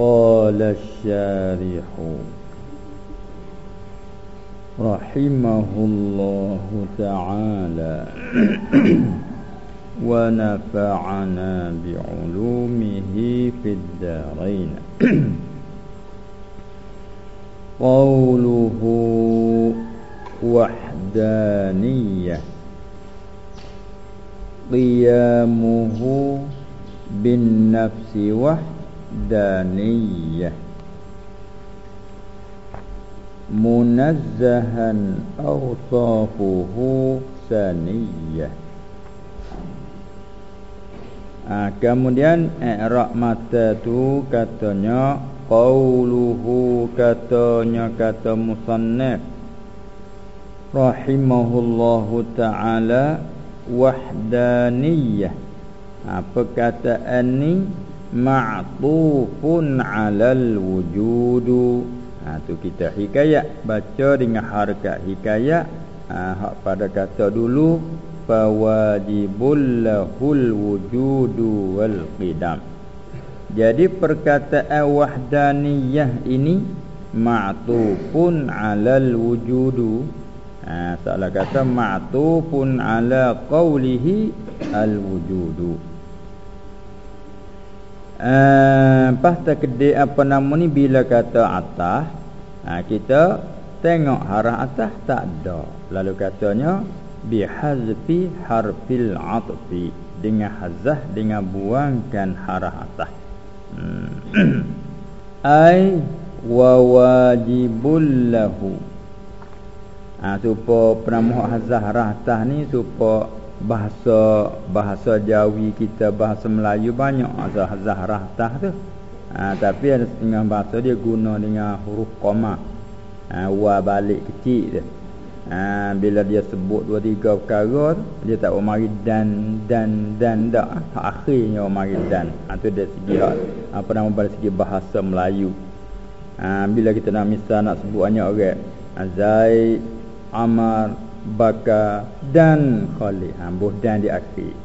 قال الشارح رحمه الله تعالى ونفعنا بعلومه في الدارين. قوله وحدانية. قيامه بالنفس wahdaniyah munazzahan awsafuhu saniyah ha, kemudian i'rab mata tu katanya qauluhu katanya kata musannaf rahimahullahu taala wahdaniyah. Ha, perkataan ni ma'tufun 'alal wujudu ha tu kita hikayat baca dengan harakat hikayat ha pada kata dulu fawajibul lahul wujudu wal qidam jadi perkataan wahdaniyah ini ma'tufun 'alal wujudu. Ha salah kata ma'tufun 'ala qawlihi al wujudu. Ah pas terkedek apa nama ni bila kata atas ha, kita tengok harah atas tak ada. Lalu katanya bihazfi harfil 'atfi dengan hazah dengan buangkan harah atas. Hmm. ai wa wajibul lahu ha supo penamuh hazah rahtah ni supo bahasa bahasa Jawi kita bahasa Melayu banyak. Hazah hazah rahtah tu. Ha, tapi ada setengah bahasa dia guna dengan huruf koma ha, wa balik kecil tu ha, bila dia sebut dua tiga perkara dia tak mari dan dan dan dak akhirnya mari dan. Ha, tu dari segi apa nama pada segi bahasa Melayu. Ha, bila kita nak misal nak sebut banyak orang. Ha, Zaid Amar Baka dan Khalid ha, buh dan di akhir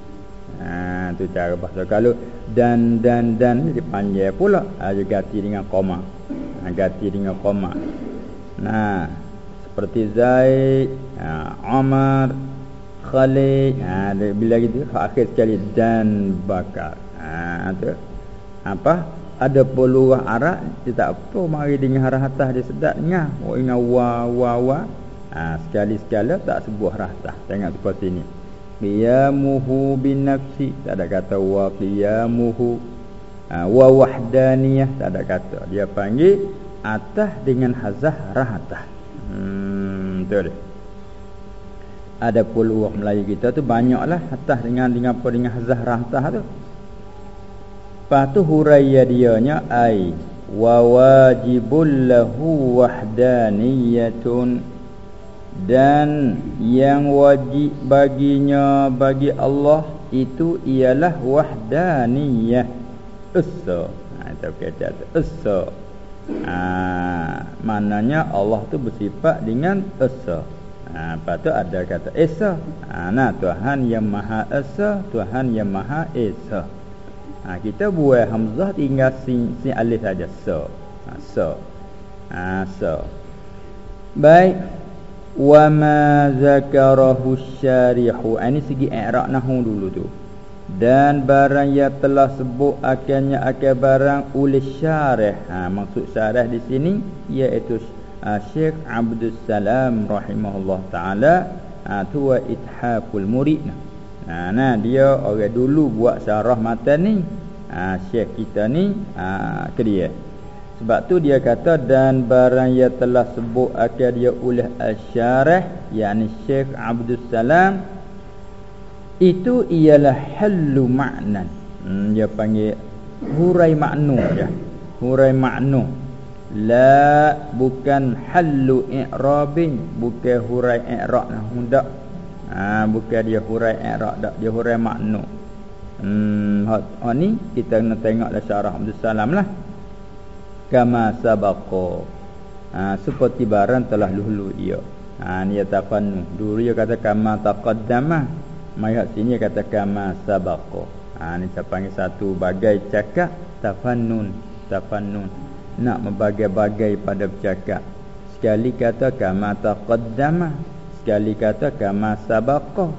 ha, tu cara bahasa kalau dan dan dan dipanggil pula ha, dia ganti dengan koma ha, ganti dengan koma nah seperti Zaid, ha, Umar, Khalid, ha, bila gitu akhir sekali dan Bakar. Ha, tu. Apa? Ada peluang Arab dia tak apa mari dengan arah atas dia sedapnya. Oh ingat wa wa wa. Ha, sekali sekala tak sebuah rasa. Tengok seperti ini. Qiyamuhu bin nafsi tak ada kata wa qiyamuhu. Ha, wa wahdaniyah tak ada kata. Dia panggil atas dengan hazah rahatah. Hmm, betul. Ada peluang Melayu kita tu banyaklah atas dengan dengan apa dengan Zahrah atas tu. Lepas tu huraya dianya ai wa wajibul lahu wahdaniyatun dan yang wajib baginya bagi Allah itu ialah wahdaniyah. Ussa. Ha, itu kata ussa. Ha, maknanya Allah tu bersifat dengan Esa. Ha, tu ada kata Esa. Ha, nah Tuhan yang Maha Esa, Tuhan yang Maha Esa. Ha, kita buat Hamzah tinggal sin, sin alif saja. So. Ha, so. Ha, so. Baik. Wa ma zakarahu syarihu. Ha, ini segi i'rab nahu dulu tu. Dan barang yang telah sebut akhirnya akan barang oleh syarah ha, maksud syarah di sini iaitu uh, Syekh Abdul Salam rahimahullah taala ha, tu wa ithaful murid. Ha, nah dia orang dulu buat syarah matan ni ha, Syekh kita ni ha, ke dia sebab tu dia kata dan barang yang telah sebut akan dia oleh syarah yakni Syekh Abdul Salam itu ialah halu makna hmm, dia panggil hurai maknu ya hurai maknu la bukan halu i'rabin bukan hurai i'rab nah hendak ha, bukan dia hurai i'rab dak dia hurai maknu hmm ha, ha ni kita kena tengoklah syarah Abdul Salam lah kama sabaqa. Ha, seperti barang telah lulu ia. Ha ni tafannu. Dulu dia kata kama taqaddama Mayat sini kata kama sabaqa. Ha ni panggil satu bagai cakap tafannun. tafannun. Nak membagai-bagai pada bercakap. Sekali kata kama taqaddama sekali kata kama sabaqa.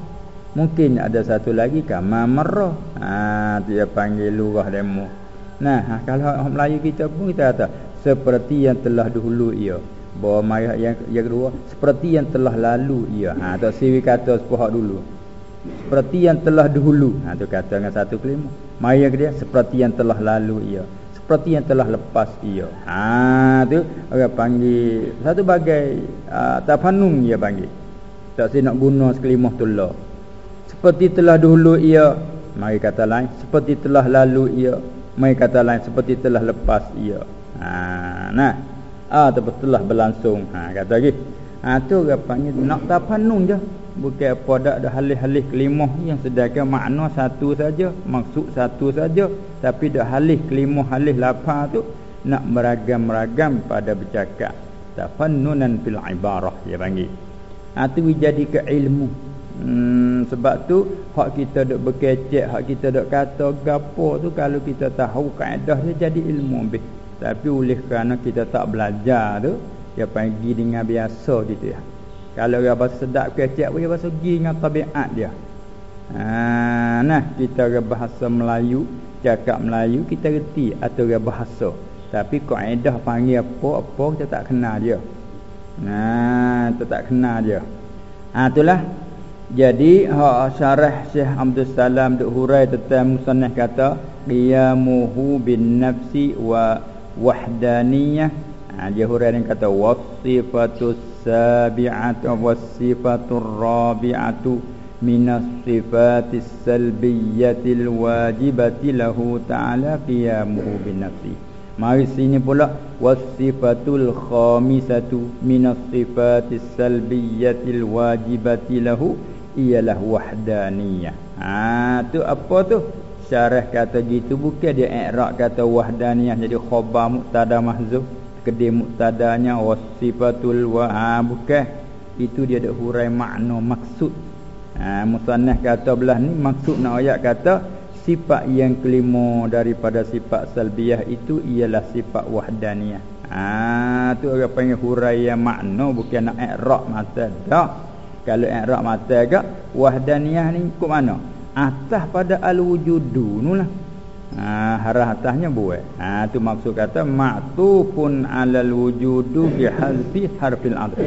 Mungkin ada satu lagi kama marra. Ha dia panggil lurah demo nah ha, kalau orang Melayu kita pun kita kata seperti yang telah dahulu ia. Bahawa mayat yang yang kedua seperti yang telah lalu ia. Ha tak siwi kata sepuhak dulu. Seperti yang telah dahulu. Ha tu kata dengan satu kelima mayat dia seperti yang telah lalu ia. Seperti yang telah lepas ia. Ha tu orang panggil satu bagai uh, tafanung dia panggil. Tak saya nak guna sekelimah tu lah. Seperti telah dulu ia, mari kata lain, seperti telah lalu ia, mari kata lain seperti telah lepas ia. Ha nah. Ah ha, telah berlangsung. Ha kata lagi. Ha tu panggil nak tafanung je bukan apa dak ada halih-halih kelimah yang sedangkan makna satu saja maksud satu saja tapi dak halih kelimah halih lapar tu nak meragam-ragam pada bercakap tafannunan fil ibarah dia panggil ha tu jadi ke ilmu hmm, sebab tu hak kita dak berkecek hak kita dak kata gapo tu kalau kita tahu kaedah dia jadi ilmu lebih tapi oleh kerana kita tak belajar tu dia panggil dengan biasa gitu ya kalau dia bahasa sedap kecek dia bahasa pergi dengan tabiat dia. Ha, nah, kita bahasa Melayu, cakap Melayu kita reti atau orang bahasa. Tapi kaedah panggil apa-apa kita tak kenal dia. Nah, kita tak kenal dia. Ha, itulah. Jadi hak syarah Syekh Abdul Salam duk hurai tentang musannaf kata qiyamuhu bin nafsi wa wahdaniyah. Ha, dia hurai dia kata wasifatu sabi'atu wasifatu rabi'atu min sifatis salbiyatil wajibati lahu ta'ala qiyamuhu bin nafsi. Mari sini pula Wasifatul khamisatu Minas sifatis salbiyatil wajibati lahu ialah wahdaniyah. Ha tu apa tu? Syarah kata gitu bukan dia i'rab kata wahdaniyah jadi khabar mubtada mahzuf kedai muktadanya wasifatul wa ha, bukan itu dia ada hurai makna maksud ha, musannah kata belah ni maksud nak ayat kata sifat yang kelima daripada sifat salbiyah itu ialah sifat wahdaniyah ha tu orang panggil hurai yang makna bukan nak i'rab mata dah kalau i'rab mata gak wahdaniyah ni kok mana? Atas pada al-wujudu nulah. Ha, harah atasnya buat. Ha, tu maksud kata ma'tufun alal wujudu bihazfi harfil adh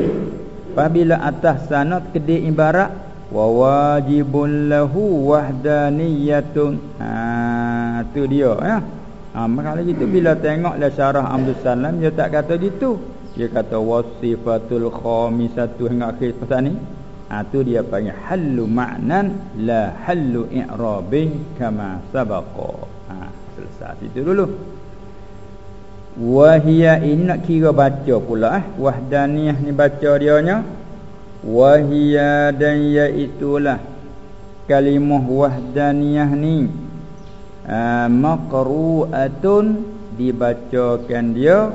apabila atas sana kedai ibarat wa wajibun lahu wahdaniyatun. Ha tu dia ya. Ha kalau gitu bila tengok la syarah Abdul Salam dia tak kata gitu. Dia kata wasifatul khamisatu hingga akhir pasal ni ha tu dia panggil hallu ma'nan la hallu i'rabin kama sabaqa. Selesai itu dulu. Wahia ini nak kira baca pula eh. Wahdaniyah ni baca dia nya wahia dan iaitulah kalimah wahdaniyah ni. Uh, maqru'atun dibacakan dia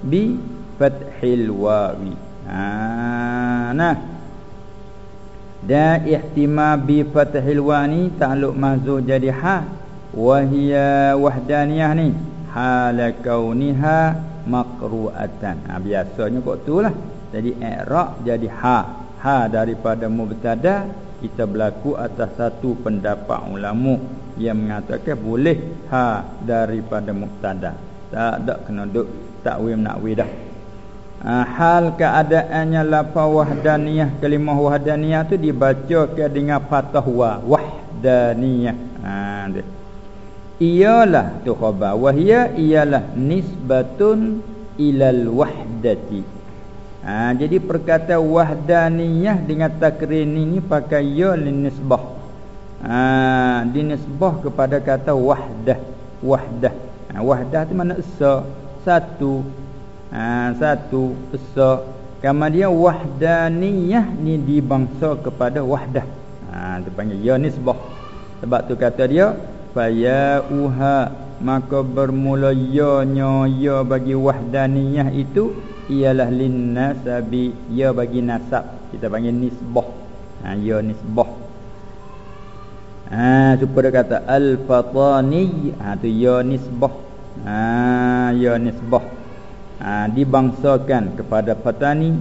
bi fathil wawi. Ha nah dan ihtimam bi fathil wani ta'alluq mahzuf jadi ha. Wahia wahdaniyah ni. Hala kauniha maqru'atan ha, biasanya kok itulah jadi i'rab jadi ha. Ha daripada mubtada kita berlaku atas satu pendapat ulama yang mengatakan boleh ha daripada mubtada. Tak ada kena duk takwil nakwi dah ha, hal keadaannya lafaz wahdaniyah kalimah wahdaniyah tu dibaca dengan fathah wa wahdaniyah. Ha dia. Ialah tu khabar. Wahia ialah nisbatun ilal wahdati. Ha, jadi perkata wahdaniyah dengan takrin ini pakai ya linisbah ha, dinisbah kepada kata wahdah. Wahdah. Ha, wahdah tu mana esa? Satu ha, satu esa kama dia wahdaniyah ni dibangsa kepada wahdah. Ha, tu panggil ya nisbah sebab. Tu kata dia fayauha maka bermula ya nya ya bagi wahdaniyah itu ialah linnasabi ya bagi nasab. Kita panggil nisbah. Ha ya nisbah. Ha supaya kata al fatani ha tu ya nisbah. Ha ya nisbah ha, dibangsakan kepada petani.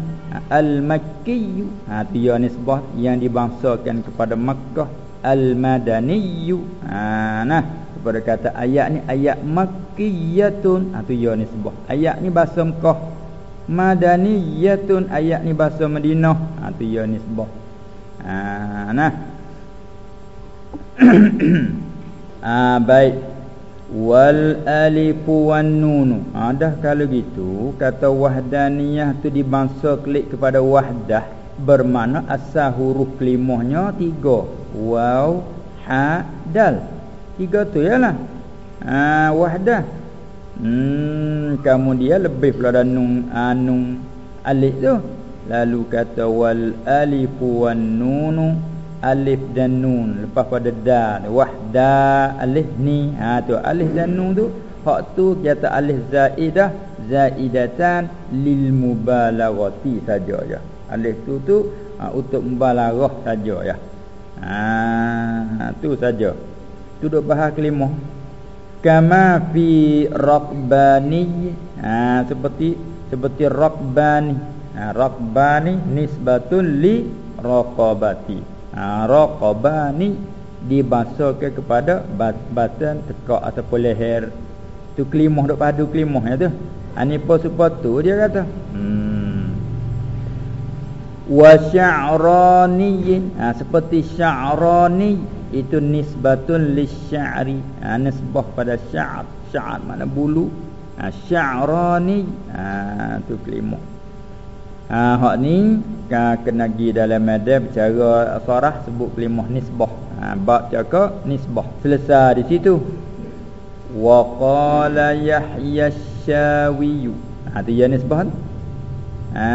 Al-makki ha tu ya nisbah yang dibangsakan kepada Makkah. Al-madani ha nah kepada kata ayat ni ayat makkiyatun. Ha tu ya nisbah. Ayat ni bahasa Mekah. Madaniyatun. Ayat ni bahasa Madinah. Ha tu ya nisbah. Ha nah. Ah baik wal alifu wan nun. Ada ha, kalau gitu kata wahdaniyah tu dibangsa klik kepada wahdah. Bermakna asal huruf kelimahnya tiga. Waw ha dal. Tiga tu yalah ha wahdah. Hmm kamu dia lebih pula dan nun anung alif tu. Lalu kata wal alifu wan nun alif dan nun. Lepas pada da. Wahda alif ni. Ha tu. Alif dan nun tu hak tu kata alif zaidah zaidatan lil mubalaghati saja ya alif tu tu ha, untuk mubalaghah saja ya ha tu saja. Tu duk bahas kelima. Kama fi raqbani ha seperti seperti raqbani ha raqbani nisbatun li raqabati ha, Raqabah ni Dibasuhkan kepada bat, Batan tekak ataupun leher. Tu kelimah duk padu kelimah ya tu. Anipa sepatu dia kata. Hmm. Wa sya'rani ha, Seperti sya'rani Itu nisbatun li sya'ri ha, Nisbah pada sya'at Sya'at mana bulu. Ha, Sya'rani ha, Tu kelimah ha, Hak ni kena pergi dalam madhab cara sarah sebut kelimah nisbah. Ha, bab cakap nisbah. Selesai di situ. Wa qala yahya syawi ha tu ya nisbah ha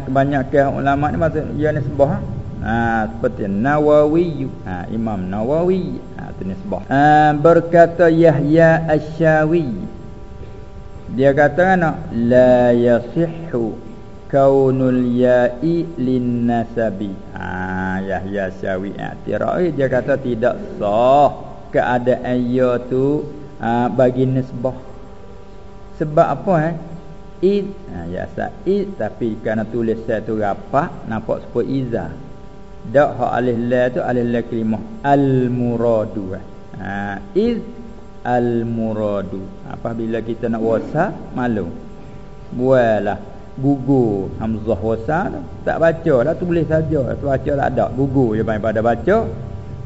kebanyakan ulama ni maksud ya nisbah. Ha seperti nawawi ha imam nawawi. Ha tu nisbah. Ha berkata yahya asyawi dia kata ana la yasihhu kaunul ya'i lin nasabi. Ha yahya syawi i'tirai dia kata tidak sah keadaan ya tu ha, bagi nisbah. Sebab apa eh? Id ha ya sa id tapi kerana tulis saya tu rapat nampak sebut iza. Dak ha alif la tu alif la kalimah al muradu eh. ha id al muradu apabila kita nak wasa malu. Bualah gugur hamzah wasal tak baca lah tulis saja. Tu baca tak ada gugur je pada baca.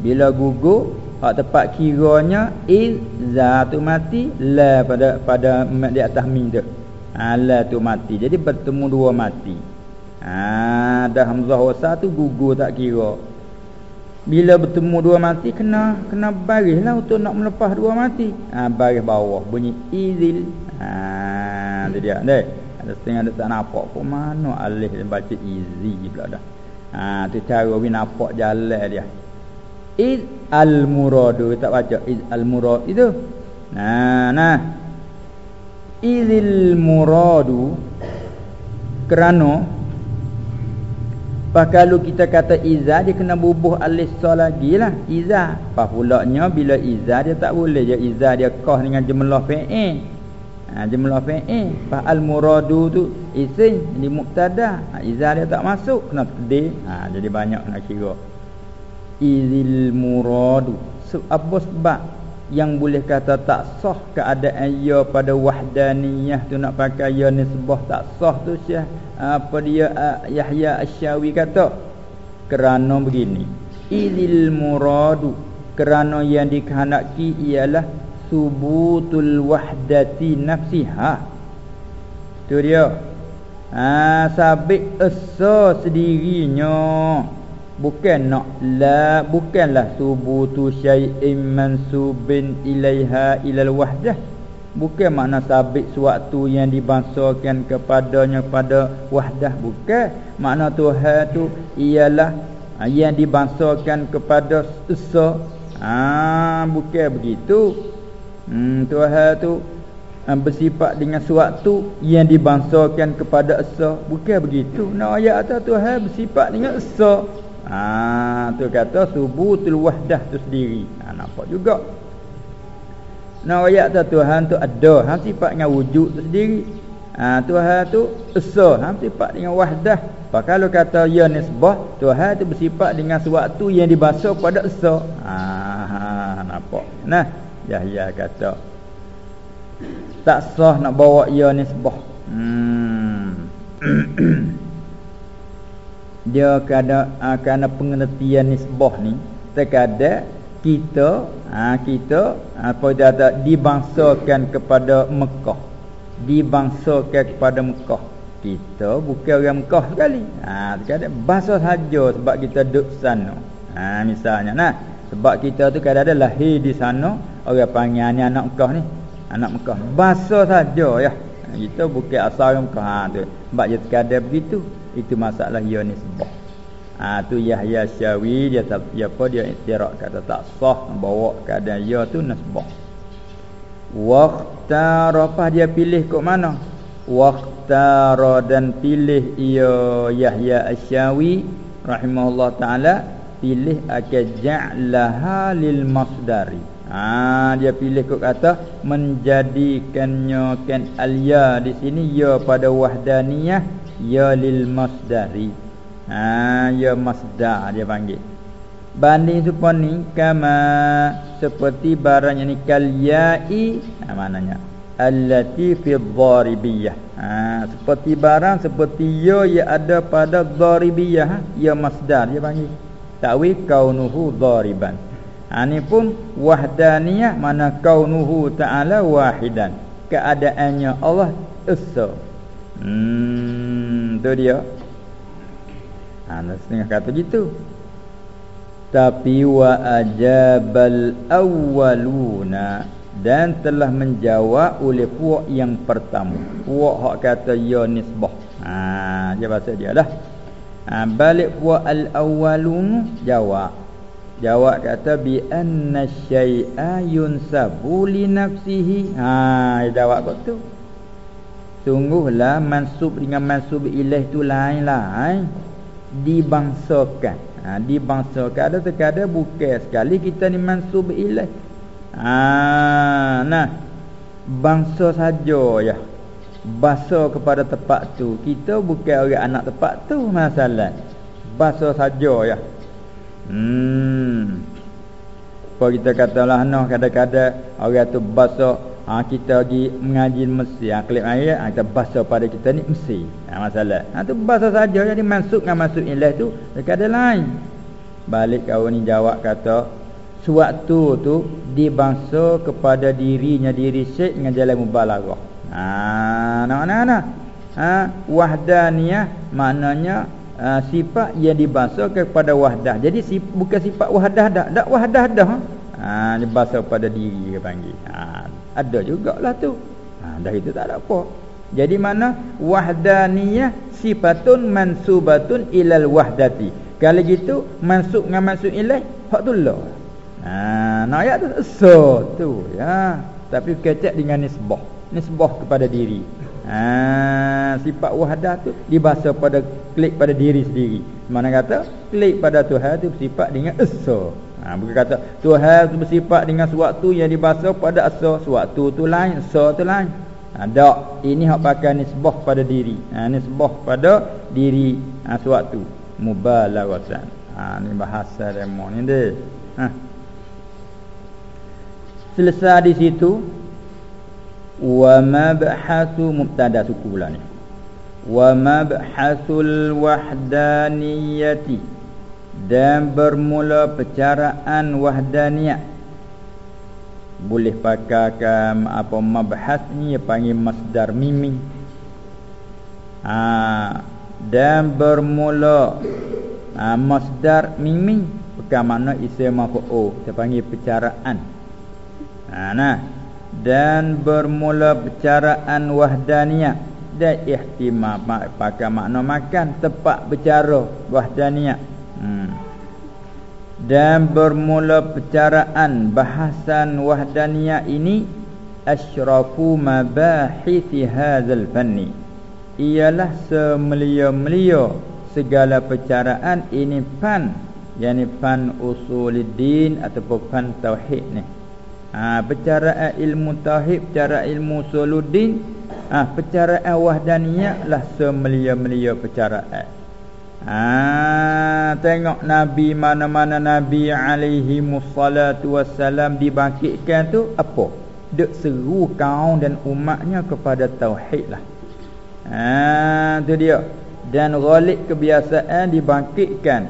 Bila gugur hak tepat kiranya izza tu mati la pada pada di atas min tu ha, la tu mati. Jadi bertemu dua mati. Ha dah hamzah wasal tu gugur tak kira. Bila bertemu dua mati kena kena barislah untuk nak melepas dua mati. Ha baris bawah bunyi izil. Ha tu dia dek ada setengah dia tak nampak pun mana alih dia baca easy pula dah. Ha tu cara we nampak jalan dia. Iz al muradu tak baca iz al murad itu. Nah nah. Izil muradu kerana Pak kalau kita kata iza dia kena bubuh alif sa lagi lah iza. Apa pulaknya bila iza dia tak boleh je iza dia qah dengan jumlah fi'il ha, jumlah fi'il fa al muradu tu isim di mubtada ha, iza dia tak masuk kena tadi ha, jadi banyak nak kira. Izil muradu. Apa sebab yang boleh kata tak sah keadaan ya pada wahdaniyah tu nak pakai ya nisbah tak sah tu syah apa dia Yahya Asyawi kata? Kerana begini. Izil muradu. Kerana yang dikehendaki ialah subutul wahdati nafsiha. Tu dia. Ha sabit asa sendirinya. Bukan nak la bukanlah subutu syai'in mansubin ilaiha ilal wahdah. Bukan makna sabit suatu yang dibangsakan kepadanya pada wahdah. Bukan. Makna tuhan tu ialah ha, yang dibangsakan kepada esa. Ha, bukan begitu Hmm, Tuhan tu um, bersifat dengan suatu yang dibangsakan kepada esa. Bukan begitu. Nah ayat atas Tuhan bersifat dengan esa. Ha, tu kata subutul wahdah tu sendiri. Ha, nampak juga. Nak ayat tu Tuhan tu ada, ha sifat dengan wujud tu sendiri. Ha, Tuhan tu esa, ha sifat dengan wahdah. Pak kalau kata ya nisbah, Tuhan tu bersifat dengan sesuatu yang dibahasa pada esa. Ha, ha nampak. Nah, Yahya kata tak sah nak bawa ya nisbah. Hmm. Dia kada akan pengertian nisbah ni terkadang kita ha, kita apa dia ada dibangsakan kepada Mekah dibangsakan kepada Mekah kita bukan orang Mekah sekali ha kadang bahasa saja sebab kita duduk sana ha misalnya nah sebab kita tu kadang ada lahir di sana orang panggil ni anak Mekah ni. Anak Mekah. Bahasa saja ya. Kita bukan asal orang Mekah. Ha tu. Sebab dia kadang begitu. Itu masalah yunisbah Ha tu Yahya Syawi dia tak dia apa dia iktiraf kata tak sah bawa keadaan ya tu nasbah. Waqtara apa dia pilih kok mana? Waqtara dan pilih ia Yahya Asyawi rahimahullah taala pilih akan ja'laha lil masdari. Ha dia pilih kok kata menjadikannya kan alya di sini ya pada wahdaniyah ya lil masdari. Ha, Ya masdar dia panggil. Banding supaya ni Kama Seperti barang yang ni Kalyai ha, Maknanya Allati fi dharibiyah. Ha, Seperti barang Seperti ya yang ada pada dharibiyah ha? Ya masdar dia panggil. Takwi kaunuhu dhariban ha, Ini pun Wahdaniyah Mana kaunuhu ta'ala wahidan Keadaannya Allah Esa Hmm, tu dia Ha setengah kata gitu. Tapi wa ajabal awwaluna dan telah menjawab oleh puak yang pertama. Puak hak kata ya nisbah. Ha dia bahasa dia dah. Ha, balik puak al awwalun jawab. Jawab kata bi anna syai'a yunsabu li nafsihi. Ha jawab kau tu. Sungguhlah mansub dengan mansub ilaih tu lain-lain dibangsakan. Ha, dibangsakan ada terkadang bukan sekali kita ni mansub ilaih. Ha, nah. Bangsa saja ya. Bangsa kepada tempat tu. Kita bukan orang anak tempat tu masalah. Bangsa saja ya hmm. Apa kita katalah noh kadang-kadang orang tu bangsa ha, kita pergi mengaji Mesir. Ha, klip ayat ha, kita bahasa pada kita ni Mesir. Ha, masalah. Ha, tu bahasa saja. Jadi masuk dengan masuk ilah tu dekat ada lain. Balik kau ni jawab kata suatu tu dibangsa kepada dirinya diri syekh dengan jalan mubalaghah ha nak mana mana ha wahdaniyah maknanya ha, sifat yang dibangsa kepada wahdah. Jadi sif, bukan sifat wahdah dah. Dak wahdah dah. Ha dibangsa pada diri dia panggil. Ha ada jugalah tu. Ha, dah itu tak ada apa. Jadi mana? Wahdaniyah sifatun mansubatun ilal wahdati. Kalau gitu mansub dengan mansub ilaih hak tu lah. Ha nak ayat tu so tu ya. Tapi kecek dengan nisbah. Nisbah kepada diri. Ha sifat wahdah tu dibahasa pada klik pada diri sendiri. Mana kata? Klik pada Tuhan tu sifat dengan so Ha, bukan kata Tuhan tu bersifat dengan sesuatu yang dibahasa pada asal Sesuatu tu lain, asal tu lain. Ha, Tak, ini hak pakai nisbah pada diri. Ha, Nisbah pada diri ha, sesuatu Mubalaghasan ha, Ini bahasa demo ni dia. Ha. Selesai di situ Wa mabhasu mubtada suku pula ni Wa mabhasul wahdaniyati dan bermula percaraan wahdaniyah. Boleh pakaikan apa mabhas ni? Panggil masdar mimi ha, dan bermula ha, masdar mimi bukan makna isim mafu'u kita panggil percaraan. Ha, nah. Dan bermula percaraan wahdaniyah dan ihtimam pakai makna makan tepat bercara wahdaniyah hmm. Dan bermula percaraan bahasan wahdaniyah ini Asyrafu mabahithi hazal fanni. Ialah semelia-melia segala percaraan ini fan Yani fan usuluddin ataupun fan tauhid ni. Ha, percaraan ilmu tauhid percaraan ilmu suluddin ha, percaraan wahdaniyah lah semelia-melia percaraan ha, tengok nabi mana-mana nabi alaihi musallatu wassalam dibangkitkan tu apa? Dek seru kaum dan umatnya kepada tauhid lah. Ha, tu dia. Dan ghalib kebiasaan dibangkitkan.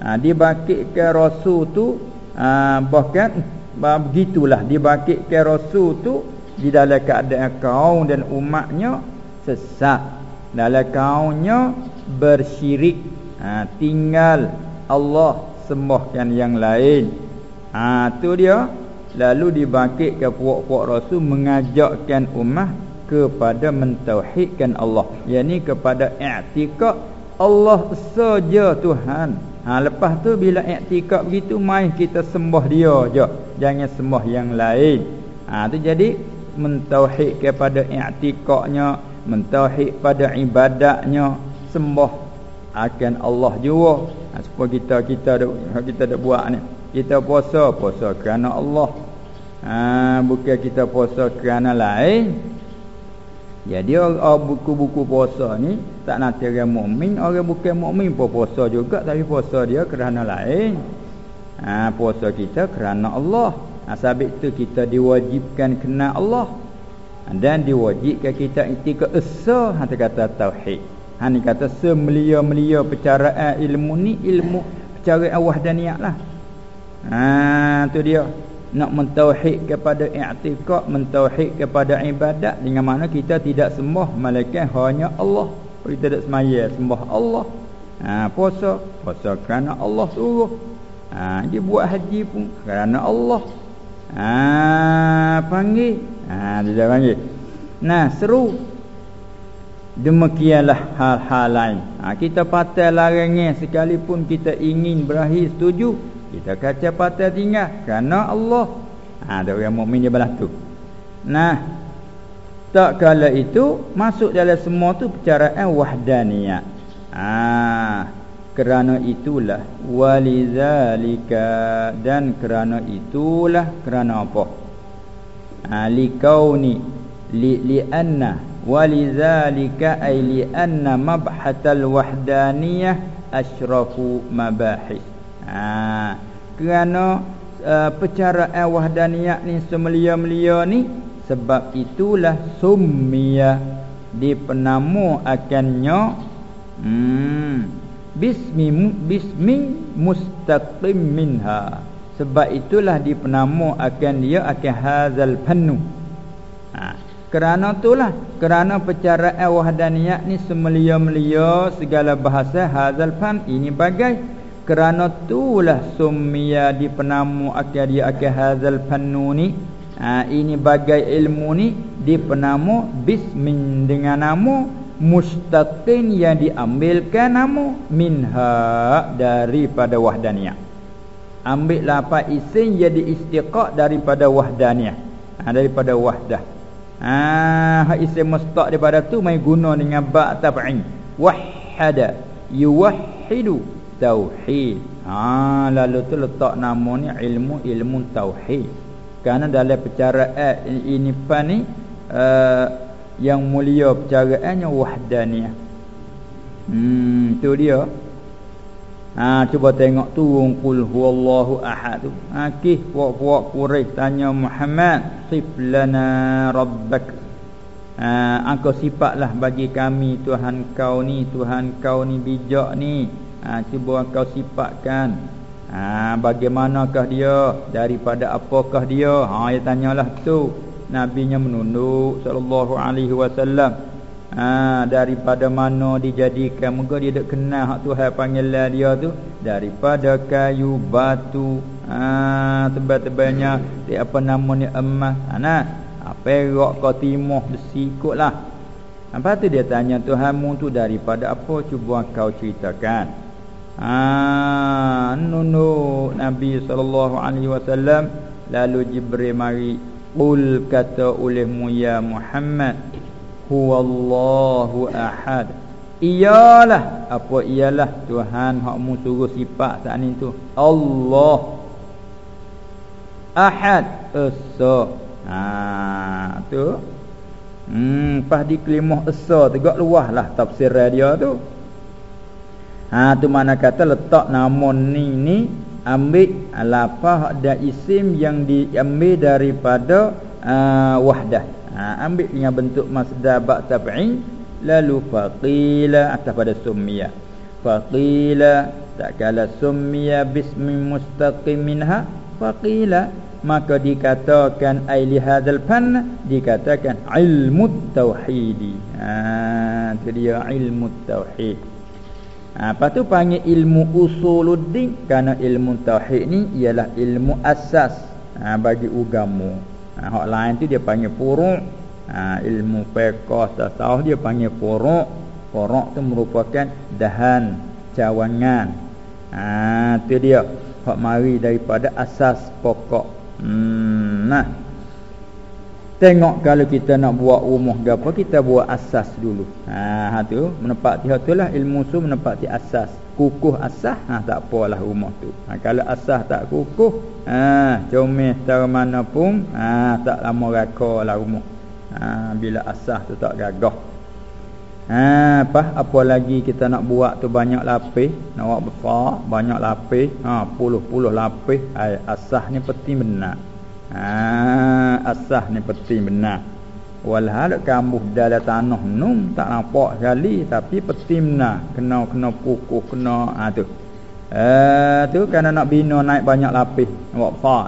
Ha, dibangkitkan rasul tu ha, bahkan begitulah. Dibangkitkan rasul tu di dalam keadaan kaum dan umatnya sesat. Dalam kaumnya bersyirik. Ha, tinggal Allah sembahkan yang lain. Ha tu dia. Lalu dibangkitkan puak-puak rasul mengajakkan umat kepada mentauhidkan Allah. Yakni kepada i'tikad Allah saja Tuhan. Ha lepas tu bila i'tikad begitu mai kita sembah dia je. Jangan sembah yang lain. Ha tu jadi mentauhid kepada i'tikadnya mentauhid pada ibadatnya sembah akan Allah jua. Ha, supaya kita kita kita dak buat ni. Kita puasa puasa kerana Allah. Ha, bukan kita puasa kerana lain. Jadi buku-buku puasa ni tak nanti orang mukmin, orang bukan mukmin pun puasa juga tapi puasa dia kerana lain. Ha, puasa kita kerana Allah. Sebab itu kita diwajibkan kena Allah. Dan diwajibkan kita itikad esa hati kata tauhid. Ha ni kata semelia-melia percaraan ilmu ni ilmu percaraan wahdaniyah lah. Ha tu dia. Nak mentauhid kepada i'tikad mentauhid kepada ibadat. Dengan mana kita tidak sembah malaikat hanya Allah. Kita tidak semaya sembah Allah. Ha puasa. Puasa kerana Allah suruh. Ha dia buat haji pun kerana Allah ha panggil ha dia panggil nah seru demikianlah hal-hal lain ha kita patah larangnya sekalipun kita ingin berakhir setuju kita kaca patah tinggal kerana Allah. Ha ada orang mukmin dia belah tu. Nah. Tak kala itu masuk dalam semua tu percaraan wahdaniyah. Ha kerana itulah. Walizalika. Dan kerana itulah kerana apa? Ha likauni. Li li anna walizalika ay li anna mabhatal wahdaniyah asyrafu mabahis. Ha, kerana uh, percaraan wahdaniyah ni semelia-melia ni sebab itulah summiya. Dipenamu akannya. Hmm, bismi bismi mustaqim minha. Sebab itulah dipenamu akan dia akan hazal pannu. Ha. kerana itulah kerana percaraan wahdaniyah ni semelia-melia segala bahasa hazal pan ini bagai. Kerana itulah summiya di penamu akan dia akan hazal fannuni ha, ini bagai ilmu ni di penamu bismin dengan nama mustaqin yang diambilkan nama minha daripada wahdaniyah ambil apa isim jadi istiqaq daripada wahdaniyah ha, daripada wahdah ha isim mustaq daripada tu mai guna dengan ba tab'in wahhada yuwahhidu tauhid. Ha lalu tu letak nama ni ilmu ilmu tauhid. Kerana dalam percaraan ini pan ni uh, yang mulia percaraannya wahdaniyah. Hmm tu dia. Ha cuba tengok turun qul huwallahu ahad tu. Ha kih puak-puak Quraisy tanya Muhammad sif lana rabbak. Ha, engkau sifatlah bagi kami Tuhan kau ni Tuhan kau ni bijak ni ha, Cuba kau sifatkan ha, Bagaimanakah dia Daripada apakah dia ha, Dia tanyalah tu Nabi nya menunduk Sallallahu alaihi wasallam. Ha, Daripada mana dijadikan? Moga dia tak kenal Hak Tuhan panggil dia tu. Daripada kayu batu. Ha, Tebal-tebalnya. Dia apa namanya emas. Ha, nah, ha, Perak kau timah besi Ikutlah Lepas tu dia tanya Tuhanmu tu daripada apa? Cuba kau ceritakan. Ah, nunu Nabi sallallahu alaihi wasallam. Lalu Jibril mari qul kata olehmu ya Muhammad huwallahu ahad. Iyalah apa iyalah Tuhan hakmu suruh sifat saat ni tu? Allah ahad esa. Ha tu. Hmm pas di kelimah esa tegak luahlah tafsir dia tu. Ha tu mana kata letak nama ni ni ambil lafaz dan isim yang diambil daripada uh, wahdah. Ha, ambil dengan bentuk masdar ba' tab'in lalu faqila atas pada summiyah. Faqila tak kala summiyah bismi mustaqim minha faqila. Maka dikatakan ai li hadzal fan dikatakan ilmu tauhidi. Ha itu dia ilmu tauhid ha apa tu panggil ilmu usuluddin. Kerana ilmu tauhid ni ialah ilmu asas ha, bagi agama ha hak lain tu dia panggil furu' ha, ilmu fiqh tasawuf dia panggil furu' furu' tu merupakan dahan cawangan. Ha tu dia. Hak mari daripada asas pokok. Hmm, nah. Tengok kalau kita nak buat rumah ke apa kita buat asas dulu. Ha, ha tu menepati hak itulah ilmu tu menepati asas. Kukuh asas ha tak apalah rumah tu. Ha, kalau asas tak kukuh ha comel cara mana pun ha tak lama rakalah rumah. Ha bila asas tu tak gagah. Ha apa apa lagi kita nak buat tu banyak lapis, nak buat besar, banyak lapis, ha puluh-puluh lapis, ai asah ni penting benar. Ha asah ni penting benar. Walhal kambuh dalam tanah num tak nampak sekali tapi penting benar. Kena kena kukuh kena ha tu. Eh tu kerana nak bina naik banyak lapis, buat besar.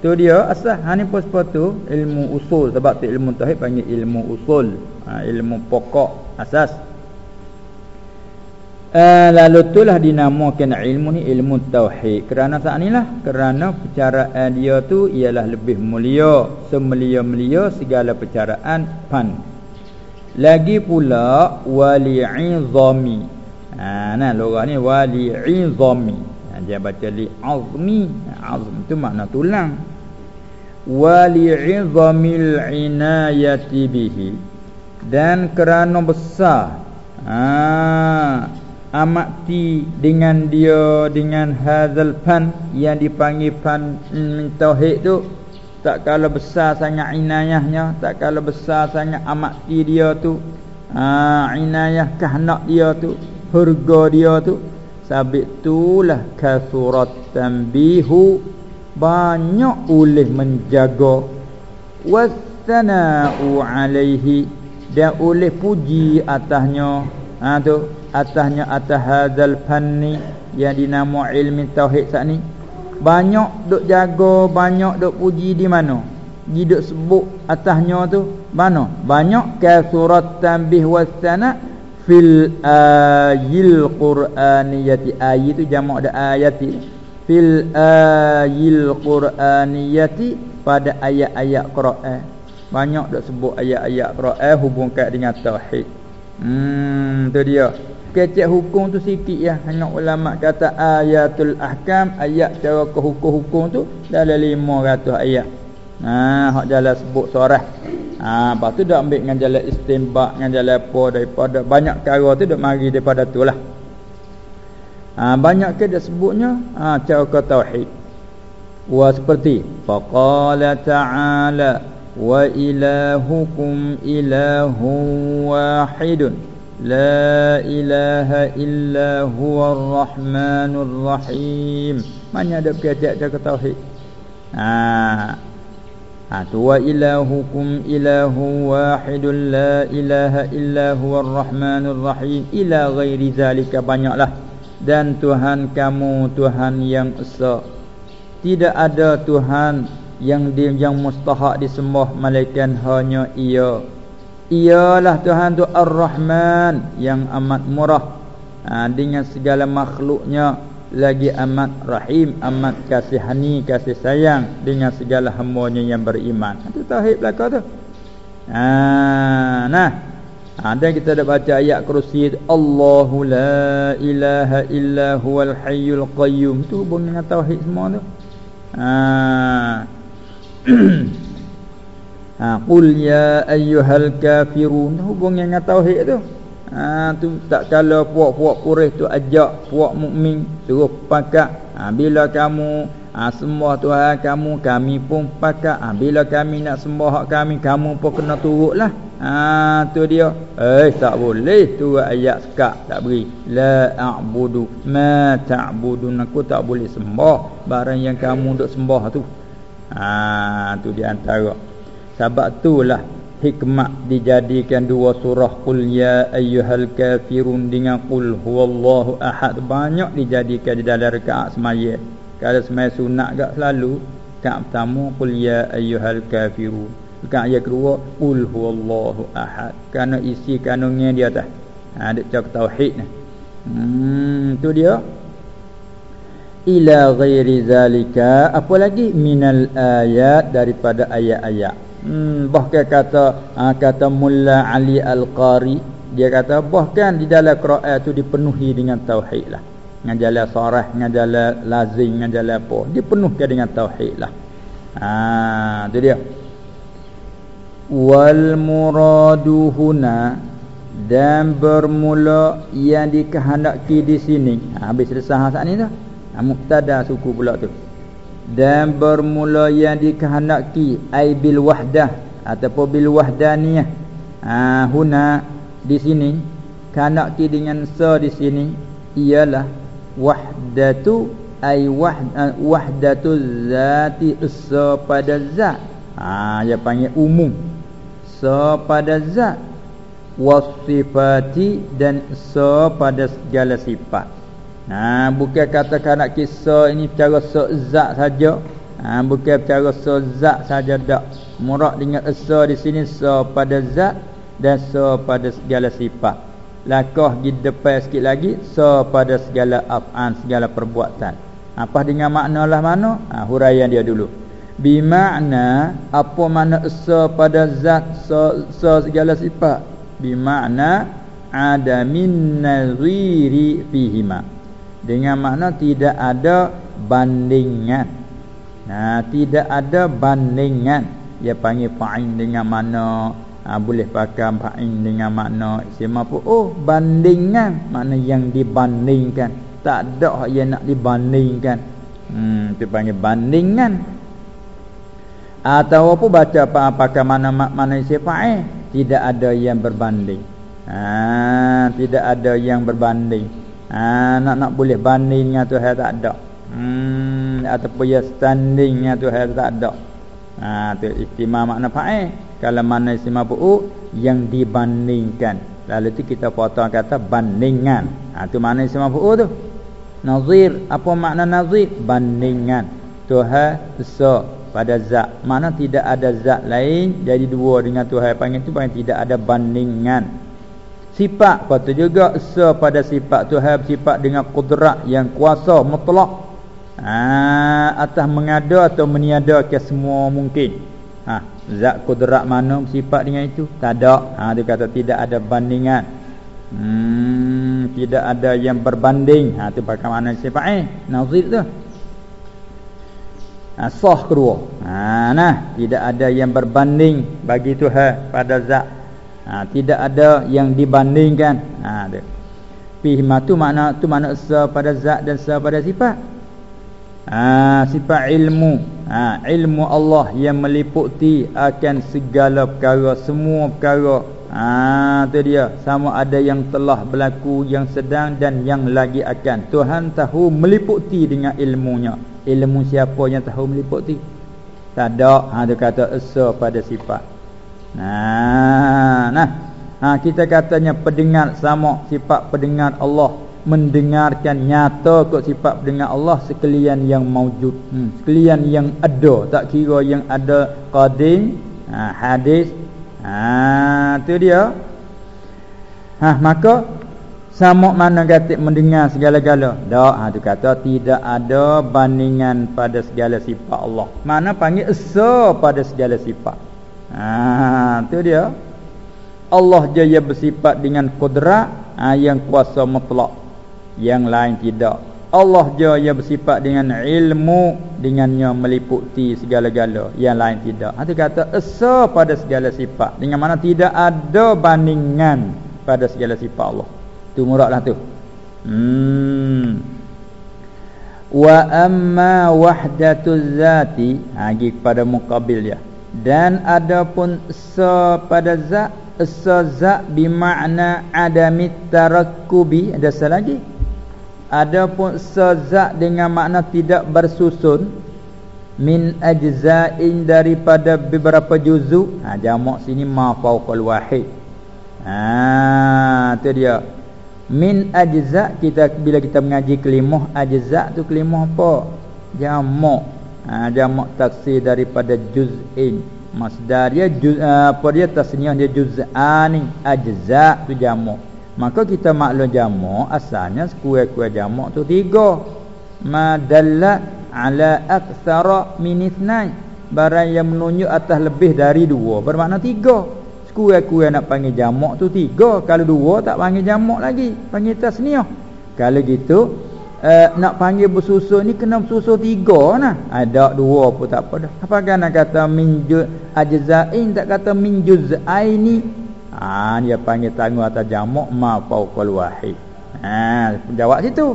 Tu dia asah ha ni pun tu ilmu usul sebab tu ilmu tauhid panggil ilmu usul. Ha, ilmu pokok asas uh, lalu itulah dinamakan ilmu ni ilmu tauhid. Kerana saat inilah kerana percaraan dia tu ialah lebih mulia. Semulia-mulia segala percaraan pan. Lagi pula wali'izami. Ha nah lorah ni wali'izami. Ha, dia baca li azmi azm tu makna tulang. Wali'izamil inayati bihi. Dan kerana besar. Ha amati dengan dia dengan hadzal fan yang dipanggil fan mm, tauhid tu. Tak kala besar sangat inayahnya tak kala besar sangat amati dia tu. Ha inayah kehendak dia tu harga dia tu. Sabit itulah kasurat tanbihu. Banyak oleh menjaga. Wasana'u alaihi. Dia oleh puji atasnya ha tu atasnya atas hadzal fanni yang dinamo ilmi tauhid sat ni. Banyak duk jaga banyak duk puji di mana? Di duk sebut atasnya tu mana? Banyak ka surat tanbih wasana fil ayil qur'aniyati. Ayat tu jamak ada ayati fil ayil qur'aniyati pada ayat-ayat Quran. Banyak dak sebut ayat-ayat Quran hubungkan dengan tauhid. Hmm tu dia. Kecek hukum tu sikit ya. Hanya ulama kata ayatul ahkam, ayat cara ke hukum-hukum tu dalam 500 ayat. Ha hak jalan sebut sorah. Ha lepas tu dak ambil dengan jalan istimbak dengan jalan apa daripada banyak perkara tu dak mari daripada tu lah. Ha banyak ke dak sebutnya ha cara ke tauhid. Wa seperti faqala ta'ala wa ilahukum ilahun wahidun la ilaha illa huwa rahmanur rahim mana ada kata cakap tauhid? Ha. Ha tu wa ilahukum ilahun wahidun la ilaha illa huwa rahmanur rahim ila ghairi zalika banyaklah. Dan tuhan kamu tuhan yang esa. Tidak ada tuhan yang dia yang mustahak disembah malaikat hanya ia. Ialah Tuhan tu Ar-Rahman yang amat murah. Ha, dengan segala makhluknya lagi amat rahim amat kasihani kasih sayang dengan segala hamba-Nya yang beriman. Itu tauhid belaka tu. Ha, nah. Ada ha, kita dah baca ayat kursi Allahu la ilaha illa huwal hayyul qayyum. Tu hubung dengan tauhid semua tu. Ha ha qul ya ayyuhal kafirun. Hubung dengan tauhid tu. Ha tu tak kala puak-puak Quraisy tu ajak puak mukmin suruh pakat. Ha bila kamu ha, Sembah Tuhan kamu Kami pun pakat. Ha, Bila kami nak sembah hak kami Kamu pun kena turut lah ha, tu dia. Eh tak boleh Tu ayat sekak tak beri. La a'budu Ma ta'budun. Aku tak boleh sembah Barang yang kamu duk sembah tu ha, Tu di antara. Sebab tu lah hikmah dijadikan dua surah. Qul ya ayyuhal kafirun dengan qul huwallahu ahad. Banyak dijadikan di dalam rakaat semaya. Kalau semaya sunat gak selalu rakaat pertama qul ya ayyuhal kafirun. Rakaat yang kedua qul huwallahu ahad. Kerana isi kandungnya di atas. Ha dak cak tauhid ni. Hmm tu dia ila ghairi zalika apa lagi minal ayat daripada ayat-ayat Hmm, bahkan kata ha, kata Mulla Ali Al-Qari dia kata bahkan di dalam Quran itu dipenuhi dengan tauhid lah. Dengan jalan sarah, dengan jalan lazim, dengan jalan apa. Dipenuhkan dengan tauhid lah. Ha, tu dia. Wal muradu huna dan bermula yang dikehendaki di sini. Ha, habis selesai saat ni dah. Ha, muktada suku pula tu. Dan bermula yang dikehendaki ai bil wahdah ataupun bil wahdaniyah. Ha huna di sini kehendaki dengan sa di sini ialah wahdatu ai wahd wahdatu zati sa pada zat. Ha dia panggil umum. Sa pada zat wasifati dan sa pada segala sifat Ha bukan katakan nak kisah ini secara sezat saja. Ha bukan secara sezat saja dak. Murak dengan esa di sini sa pada zat dan sa pada segala sifat. Lakah di depan sikit lagi sa pada segala af'an segala perbuatan. Apa dengan makna lah mana? Ha huraian dia dulu. Bi makna apa makna esa pada zat sa, sa segala sifat? Bi makna adamin naziri fihima dengan makna tidak ada bandingan. Nah tidak ada bandingan. Dia panggil fa'in dengan makna. Ha, boleh pakai fa'in dengan makna. Isim apa oh bandingan. Makna yang dibandingkan. Tak ada yang nak dibandingkan. Hmm tu panggil bandingan. Atau apa baca apa pakai mana mana isim fa'il tidak ada yang berbanding. Ha, tidak ada yang berbanding ha, nak nak boleh banding dengan Tuhan tak ada. Hmm ataupun ya standing dengan Tuhan tak ada. Ha tu istimah makna fa'il kalau mana istimah pu yang dibandingkan. Lalu tu kita potong kata bandingan. Ha tu mana istimah pu tu? Nazir. Apa makna nazir? Bandingan. Tuhan so pada zat. Mana tidak ada zat lain jadi dua dengan Tuhan panggil tu panggil tidak ada bandingan Sifat patut juga se pada sifat Tuhan sifat dengan kudrat yang kuasa mutlak. Ha, atas mengada atau meniada ke semua mungkin. Ha, zat kudrat mana sifat dengan itu? Tak ada. Ha, dia kata tidak ada bandingan. Hmm, tidak ada yang berbanding. Ha, itu pakai mana sifat eh? Nazir tu. Ha, sah kedua. Ha, nah, tidak ada yang berbanding bagi Tuhan pada zat ha, tidak ada yang dibandingkan. Ha dia. Fihma tu makna tu makna sa pada zat dan sa pada sifat. Ha sifat ilmu. Ha ilmu Allah yang meliputi akan segala perkara semua perkara. Ha tu dia. Sama ada yang telah berlaku yang sedang dan yang lagi akan. Tuhan tahu meliputi dengan ilmunya. Ilmu siapa yang tahu meliputi? Tak ada. Ha dia kata asa pada sifat Nah, nah. Ha, kita katanya pendengar sama sifat pendengar Allah. Mendengarkan nyata kok sifat pendengar Allah sekalian yang maujud hmm, sekalian yang ada. Tak kira yang ada qadim ha, hadis. Ha tu dia. Ha maka sama mana kata mendengar segala-gala? Dak ha tu kata tidak ada bandingan pada segala sifat Allah. Mana panggil esa pada segala sifat Ha tu dia. Allah je yang bersifat dengan kudrat ha, yang kuasa mutlak. Yang lain tidak. Allah je yang bersifat dengan ilmu dengannya meliputi segala-gala. Yang lain tidak. Ha tu kata esa pada segala sifat. Dengan mana tidak ada bandingan pada segala sifat Allah. Tu muradlah tu. Hmm. wa amma wahdatuz zati lagi ha, pada mukabil ya dan adapun sa pada zat sa zat bermakna adamit tarakkubi ada lagi? Adapun sa zat dengan makna tidak bersusun min ajza'in daripada beberapa juzuk ha jamak sini ma fauqal wahid. Ha tu dia. Min ajza kita bila kita mengaji kelimah ajza tu kelimah apa? Jamak ha, jamak taksir daripada juz'in. Masdar dia juz, uh, apa dia tasniah dia juz'ani ajza tu jamak. Maka kita maklum jamak asalnya sekuat-kuat jamak tu tiga. Madalla ala aktsara min ithnain barang yang menunjuk atas lebih dari dua bermakna tiga. Kurang-kurang nak panggil jamak tu tiga. Kalau dua tak panggil jamak lagi. Panggil tasniah. Kalau gitu uh, Nak panggil bersusun ni Kena bersusun tiga nah. Ada dua pun tak apa dah. Apa kan nak kata Minjuz ajza'in Tak kata minjuz'aini Ah, dia panggil tangguh atas jamak Ma fauqal wahid. Ha, Jawab situ.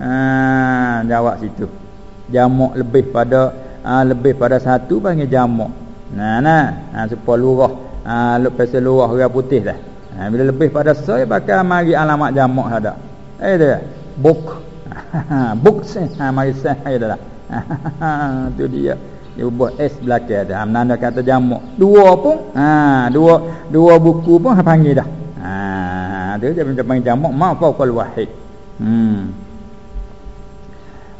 Ha, Jawab situ. Jamak lebih pada ha, Lebih pada satu panggil jamak. Nah, nah, ha, supaya lurah. Ha, lepas seluruh orang putih dah. Ha, bila lebih pada saya bakal mari alamat jamak ada eh dia book ha mari saya dah tu dia. Dia buat S belakang ada amnanda kata jamak dua pun. Ha dua dua buku pun panggil dah. Ha dia dia panggil jamak ma faqal wahid. Hmm.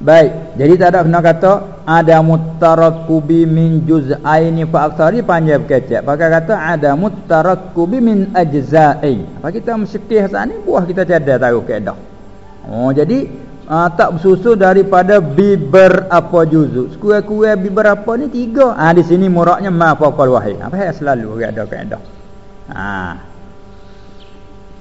Baik, jadi tak ada kena kata ada mutarakkubi min juz'aini fa aktsari panjang kecek. Pakai kata ada mutarakkubi min ajza'i. Apa kita mesti saat ni? Buah kita tiada tahu keedah. Oh, jadi uh, tak bersusun daripada biber apa juzuk. Sekurang-kurang biber apa ni tiga. Ah di sini muraknya ma faqal wahid. Apa yang selalu ada keedah. Ha.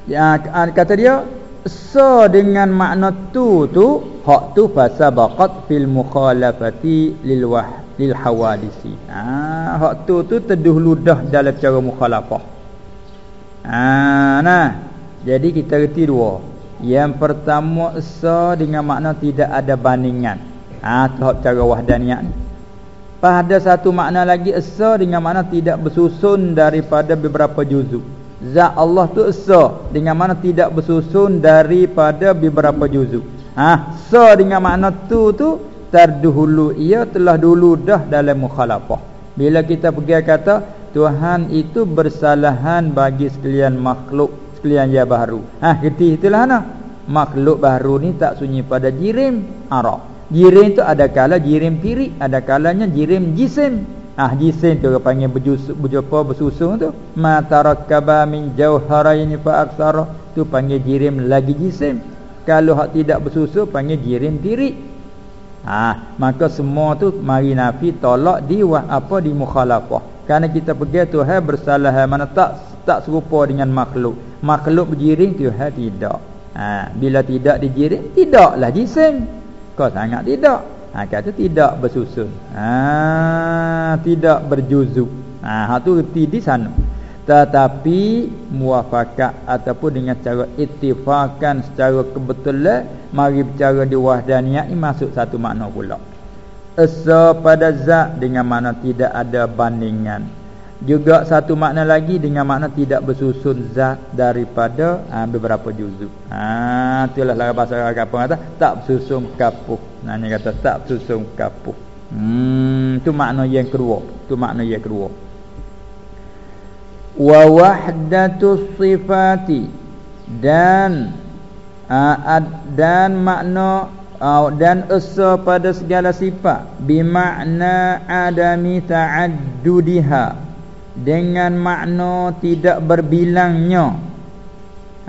Ya kata dia so dengan makna tu tu hak tu fasabaqat fil mukhalafati lil wah lil hawadisi ha hak tu tu teduh ludah dalam cara mukhalafah ha nah jadi kita reti dua yang pertama so dengan makna tidak ada bandingan ha tu hak cara wahdaniyah ni pada satu makna lagi esa dengan makna tidak bersusun daripada beberapa juzuk Zat Allah tu esa dengan mana tidak bersusun daripada beberapa juzuk. Ha, sa dengan makna tu tu terdahulu ia telah dulu dah dalam mukhalafah. Bila kita pergi kata Tuhan itu bersalahan bagi sekalian makhluk sekalian dia baru. Ha, reti itulah ana. Makhluk baru ni tak sunyi pada jirim arah. Jirim tu ada kala jirim tiri, ada kalanya jirim jisim. Ah jisim tu orang panggil berjusuk berjumpa bersusun tu. Ma tarakkaba min jauharaini fa aktsara tu panggil jirim lagi jisim. Kalau hak tidak bersusun panggil jirim diri. Ah maka semua tu mari nafi tolak di apa di mukhalafah. Karena kita pergi Tuhan bersalah mana tak tak serupa dengan makhluk. Makhluk berjirim Tuhan tidak. Ah bila tidak dijirim tidaklah jisim. Kau sangat tidak. Ha kata tidak bersusun. Ha tidak berjuzuk. Ha hak tu reti di sana. Tetapi muafakat ataupun dengan cara ittifakan secara kebetulan mari bicara di wahdaniyah ini masuk satu makna pula. Esa pada zat dengan makna tidak ada bandingan juga satu makna lagi dengan makna tidak bersusun zat daripada ha, beberapa juzuk. Ha itulah lah bahasa apa kata tak bersusun kapuh. Nanya kata tak bersusun kapuh. Hmm tu makna yang kedua. Tu makna yang kedua. Wa wahdatu sifati dan uh, dan makna uh, dan esa pada segala sifat bimakna adami ta'addudiha dengan makna tidak berbilangnya.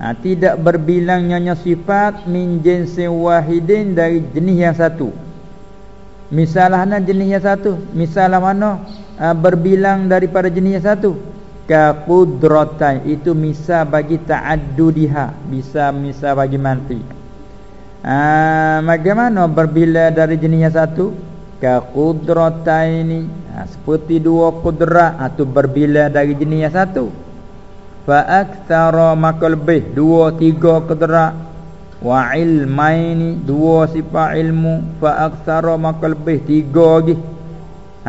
Ha, tidak berbilangnya sifat min jinsi wahidin dari jenis yang satu. Misalnya jenis yang satu. Misalnya mana? Ha, berbilang daripada jenis yang satu. Ka qudratan itu misal bagi ta'addudiha. Bisa misal bagi manfi ha, bagaimana berbilang dari jenis yang satu ka qudrataini ha, seperti dua kudrat atau ha, berbila dari jenis yang satu. Fa aktsara maka lebih dua tiga kudrat. Wa ilmaini dua sifat ilmu. Fa aktsara maka lebih tiga lagi.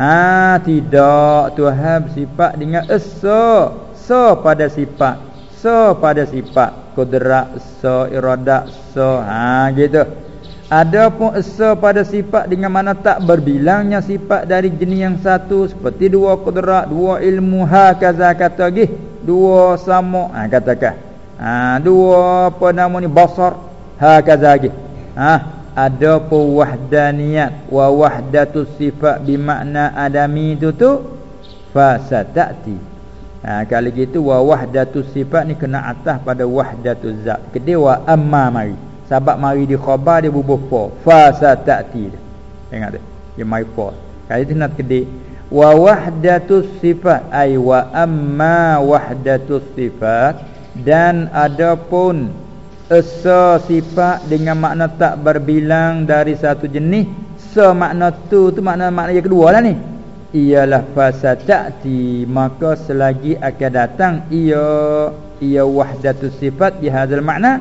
Ha tidak Tuhan sifat dengan esa. So pada sifat. So pada sifat. Kudrat so iradat so ha gitu ada pun esa pada sifat dengan mana tak berbilangnya sifat dari jenis yang satu seperti dua kudrat, dua ilmu ha kaza kata gih, dua sama ha katakan. Ha dua apa nama ni basar ha kaza gih. Ha ada pun wahdaniyat wa wahdatus sifat bermakna adami itu tu fasatati. Ha kalau gitu wa wahdatus sifat ni kena atas pada wahdatuz zat. Kedua amma mari. Sebab mari di khabar dia bubuh fa. Fa satati. Ingat dia. Dia mai fa. Kali tu nak kedi. Wa wahdatus sifat ay wa amma wahdatus sifat dan adapun esa sifat dengan makna tak berbilang dari satu jenis semakna tu tu makna makna yang kedua lah ni ialah fasatati maka selagi akan datang ia ia wahdatus sifat di hadzal makna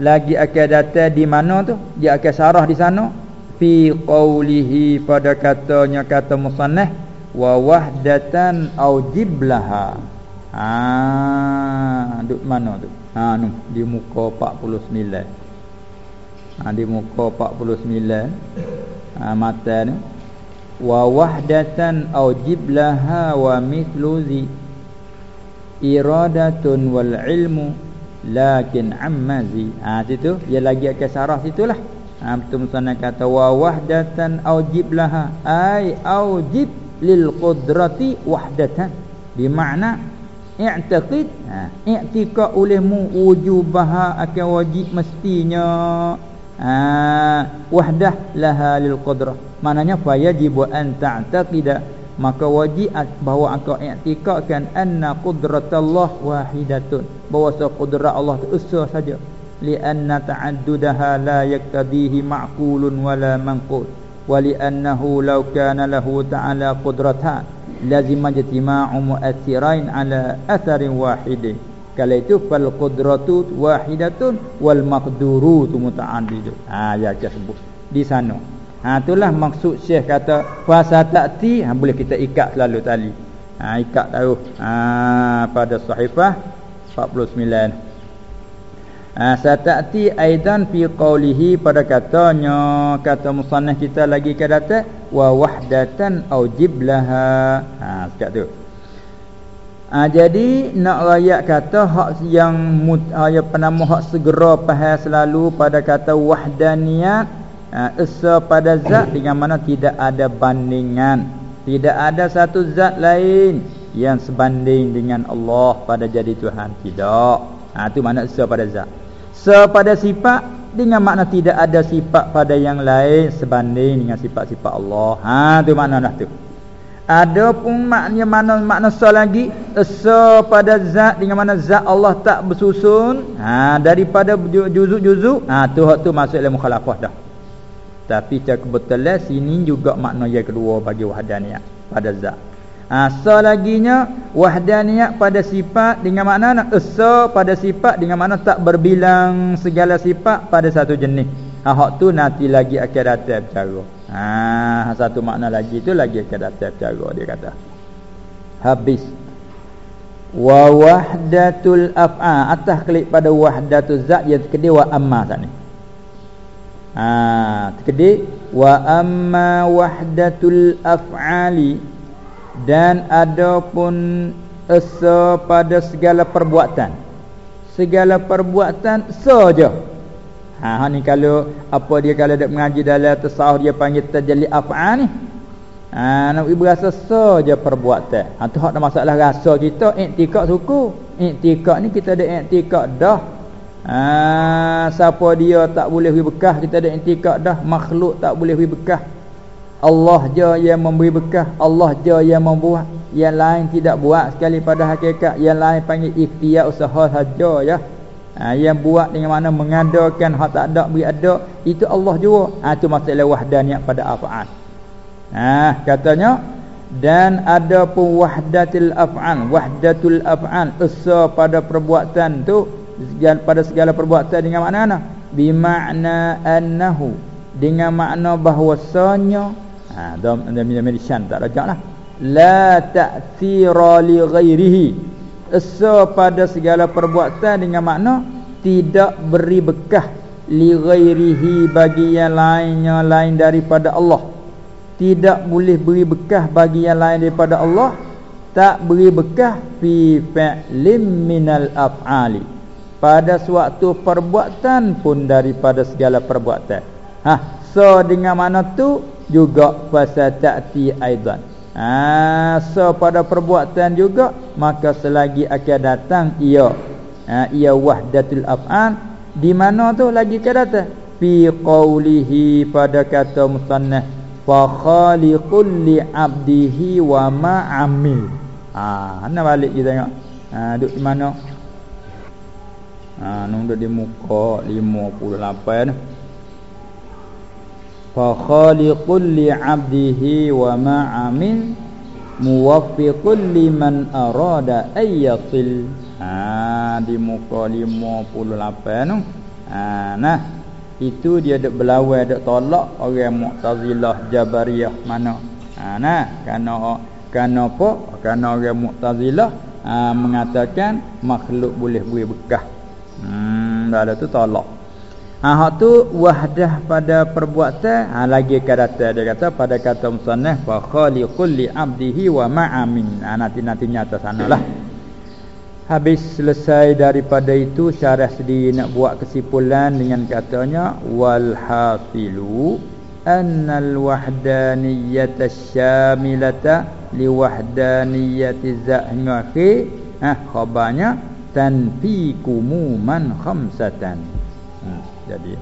lagi akan datang di mana tu? Dia akan sarah di sana? Fi qawlihi pada katanya kata musannah wa wahdatan au jiblaha. Ha duk mana tu? Ha nu di muka 49 ha di muka 49 ha mata ni. Wa wahdatan au jiblaha wa mithlu zi iradatun wal ilmu lakin ammazi ha situ dia lagi akan sarah situlah ha betul musannaf kata wa wahdatan aujib laha. Ai aujib lil qudrati wahdatan. Bermakna i'taqid ha i'tiqa olehmu wujubaha akan wajib mestinya. Ha wahdah laha lil qudrah. Maknanya fa yajibu an ta'taqida maka wajib bahawa engkau i'tikadkan anna qudratallah wahidatun. Bahawa qudrat Allah itu esa saja. Li anna ta'addudaha la yaktadihi ma'qulun wala manqul. Wa li annahu law kana lahu ta'ala qudratan lazim ijtima'u mu'athirain ala atharin wahidin. Kala itu fal qudratu wahidatun wal maqduratu muta'addidun. Ha ya sebut. Di sana Ha itulah maksud Syekh kata fasatati ha boleh kita ikat selalu tali. Ha ikat tahu. Ha pada sahifah 49. Ha satati aidan fi qawlihi pada katanya kata musannaf kita lagi ke datang wa wahdatan au jiblaha. Ha sekat tu. Ha, jadi nak rakyat kata hak yang mut, ha, penama hak segera faham selalu pada kata wahdaniyat ha, esa pada zat dengan mana tidak ada bandingan. Tidak ada satu zat lain yang sebanding dengan Allah pada jadi Tuhan. Tidak. Ha tu mana esa pada zat. Esa pada sifat dengan makna tidak ada sifat pada yang lain sebanding dengan sifat-sifat Allah. Ha tu makna dah tu. Ada pun maknanya mana makna esa lagi esa pada zat dengan mana zat Allah tak bersusun. Ha daripada juzuk-juzuk. Ha tu hak tu masuk dalam mukhalafah dah tapi cara kebetulan sini juga makna yang kedua bagi wahdaniyah pada zat. Asa ha, laginya wahdaniyah pada sifat dengan makna asa pada sifat dengan makna tak berbilang segala sifat pada satu jenis. Ha hak tu nanti lagi akan datang cara. Ha satu makna lagi tu lagi akan datang cara dia kata. Habis wa wahdatul af'a atas klik pada wahdatul zat yang kedua amma tadi. Ha, terkedi wa amma wahdatul af'ali dan adapun esa pada segala perbuatan. Segala perbuatan saja. Ha, ha ni kalau apa dia kalau dak mengaji dalam tasawuf dia panggil tajalli af'al ni. Ha nak berasa saja perbuatan. Ha tu hak masalah rasa kita iktikad suku. Iktikad ni kita ada iktikad dah Ah, siapa dia tak boleh beri bekah kita ada intikad dah. Makhluk tak boleh beri bekah. Allah je yang memberi bekah Allah je yang membuat. Yang lain tidak buat sekali pada hakikat. Yang lain panggil ikhtiar usaha saja ya. Ha, yang buat dengan mana mengadakan hak tak ada beri ada itu Allah jua ha, itu masalah wahdaniyah pada af'al. Ha, katanya dan ada pun wahdatul af'al wahdatul af'al usaha pada perbuatan tu pada segala perbuatan dengan makna mana? Bimakna annahu. Dengan makna bahwasanya ha dam medicine tak rajak lah. La ta'thira li ghairihi. Asa pada segala perbuatan dengan makna tidak beri bekah li ghairihi bagi yang lainnya lain daripada Allah. Tidak boleh beri bekah bagi yang lain daripada Allah. Tak beri bekah fi fa'lim minal af'ali pada suatu perbuatan pun daripada segala perbuatan. Ha so dengan mana tu? Juga pasal ta'ti aidan. Ha so pada perbuatan juga maka selagi akan datang ia. Ha, ia wahdatul af'al di mana tu lagi ke datang? Fi qawlihi pada kata musannaf fa khaliqul li 'abdihi wa ma 'amil. Ha ana balik kita tengok. Ha duk di mana ha nunggu di muka 58 tu fa khaliqul li 'abdihi wa ma 'amil muwaffiqul liman arada ayyatil ha di muka 58 tu. Ha nah itu dia dak berlawan dak tolak orang Mu'tazilah Jabariyah mana. Ha nah kerana kerana apa? Kerana orang Mu'tazilah ha, mengatakan makhluk boleh beri bekah hmm dah tu tolak Ha hak tu wahdah pada perbuatan ha lagi ke data dia kata pada kata musannaf fa khaliqul li abdihi wa ma'amin. Ha nanti nanti nyata sanalah. Habis selesai daripada itu syarah sendiri nak buat kesimpulan dengan katanya wal hasilu annal wahdaniyyata syamilata li wahdaniyyati zahngaki ha khabarnya tanfiqumu man khamsatan. Jadi